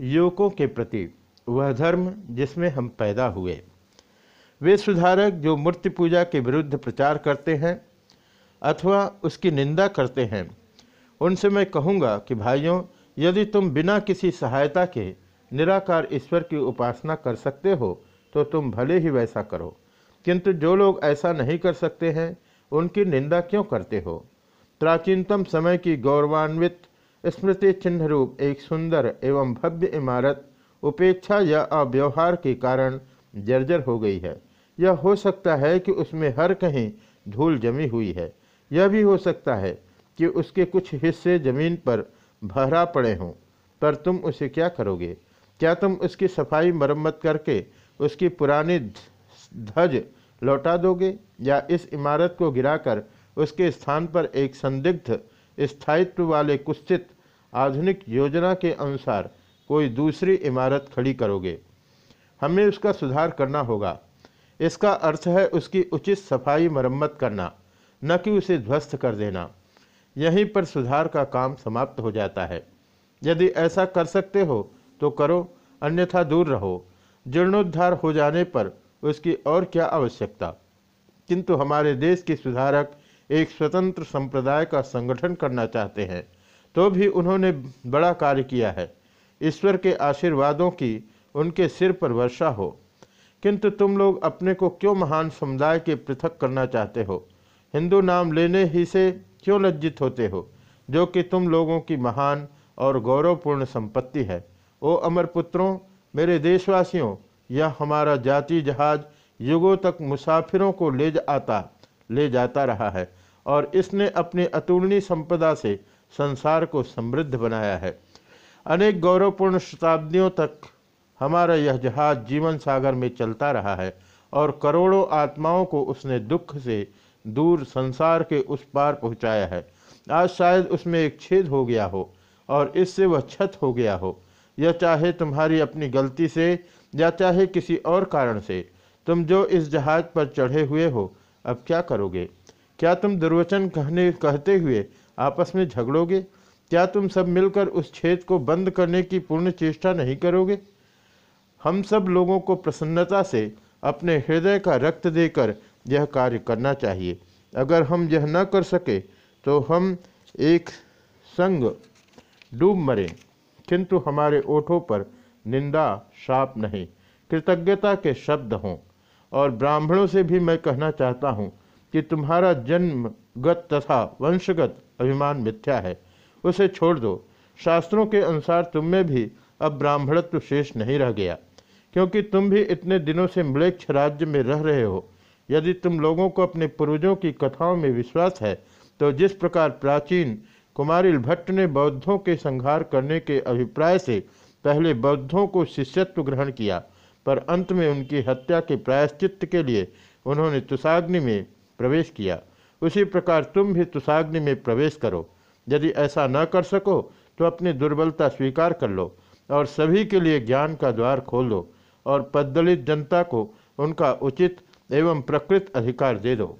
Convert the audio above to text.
युवकों के प्रति वह धर्म जिसमें हम पैदा हुए। वे सुधारक जो मूर्ति पूजा के विरुद्ध प्रचार करते हैं अथवा उसकी निंदा करते हैं, उनसे मैं कहूँगा कि भाइयों, यदि तुम बिना किसी सहायता के निराकार ईश्वर की उपासना कर सकते हो तो तुम भले ही वैसा करो। किंतु जो लोग ऐसा नहीं कर सकते हैं, उनकी निंदा क्यों करते हो? प्राचीनतम समय की गौरवान्वित स्मृति चिन्ह रूप एक सुंदर एवं भव्य इमारत, उपेक्षा या अव्यवहार के कारण जर्जर हो गई है। यह हो सकता है कि उसमें हर कहीं धूल जमी हुई है। यह भी हो सकता है कि उसके कुछ हिस्से ज़मीन पर भरा पड़े हों। पर तुम उसे क्या करोगे? क्या तुम उसकी सफ़ाई मरम्मत करके उसकी पुरानी ध्वज लौटा दोगे? या इस इमारत को गिराकर उसके स्थान पर एक संदिग्ध स्थायित्व वाले कुत्सित आधुनिक योजना के अनुसार कोई दूसरी इमारत खड़ी करोगे। हमें उसका सुधार करना होगा। इसका अर्थ है उसकी उचित सफ़ाई मरम्मत करना, न कि उसे ध्वस्त कर देना। यहीं पर सुधार का काम समाप्त हो जाता है। यदि ऐसा कर सकते हो तो करो, अन्यथा दूर रहो। जीर्णोद्धार हो जाने पर उसकी और क्या आवश्यकता? किंतु हमारे देश के सुधारक एक स्वतंत्र संप्रदाय का संगठन करना चाहते हैं। तो भी उन्होंने बड़ा कार्य किया है। ईश्वर के आशीर्वादों की उनके सिर पर वर्षा हो। किंतु तुम लोग अपने को क्यों महान समुदाय के पृथक करना चाहते हो? हिंदू नाम लेने ही से क्यों लज्जित होते हो? जो कि तुम लोगों की महान और गौरवपूर्ण संपत्ति है। ओ अमर पुत्रों, मेरे देशवासियों, यह हमारा जाति जहाज़ युगों तक मुसाफिरों को ले आता, ले जाता रहा है। और इसने अपनी अतुलनीय संपदा से संसार को समृद्ध बनाया है। अनेक गौरवपूर्ण शताब्दियों तक हमारा यह जहाज़ जीवन सागर में चलता रहा है और करोड़ों आत्माओं को उसने दुख से दूर संसार के उस पार पहुँचाया है। आज शायद उसमें एक छेद हो गया हो और इससे वह छत हो गया हो। यह चाहे तुम्हारी अपनी गलती से, या चाहे किसी और कारण से, तुम जो इस जहाज़ पर चढ़े हुए हो, अब क्या करोगे? क्या तुम दुर्वचन कहने, कहते हुए आपस में झगड़ोगे? क्या तुम सब मिलकर उस छेद को बंद करने की पूर्ण चेष्टा नहीं करोगे? हम सब लोगों को प्रसन्नता से अपने हृदय का रक्त देकर यह कार्य करना चाहिए। अगर हम यह न कर सके तो हम एक संग डूब मरें। किंतु हमारे ओठों पर निंदा शाप नहीं। कृतज्ञता के शब्द हों। और ब्राह्मणों से भी मैं कहना चाहता हूँ कि तुम्हारा जन्मगत तथा वंशगत अभिमान मिथ्या है। उसे छोड़ दो। शास्त्रों के अनुसार तुम में भी अब ब्राह्मणत्व शेष नहीं रह गया, क्योंकि तुम भी इतने दिनों से मृक्ष राज्य में रह रहे हो। यदि तुम लोगों को अपने पूर्वजों की कथाओं में विश्वास है तो जिस प्रकार प्राचीन कुमारिल भट्ट ने बौद्धों के संहार करने के अभिप्राय से पहले बौद्धों को शिष्यत्व ग्रहण किया, पर अंत में उनकी हत्या के प्रायश्चित के लिए उन्होंने तुषाग्नि में प्रवेश किया। उसी प्रकार तुम भी तुषाग्नि में प्रवेश करो। यदि ऐसा न कर सको तो अपनी दुर्बलता स्वीकार कर लो और सभी के लिए ज्ञान का द्वार खोल दो और पद्दलित जनता को उनका उचित एवं प्रकृत अधिकार दे दो।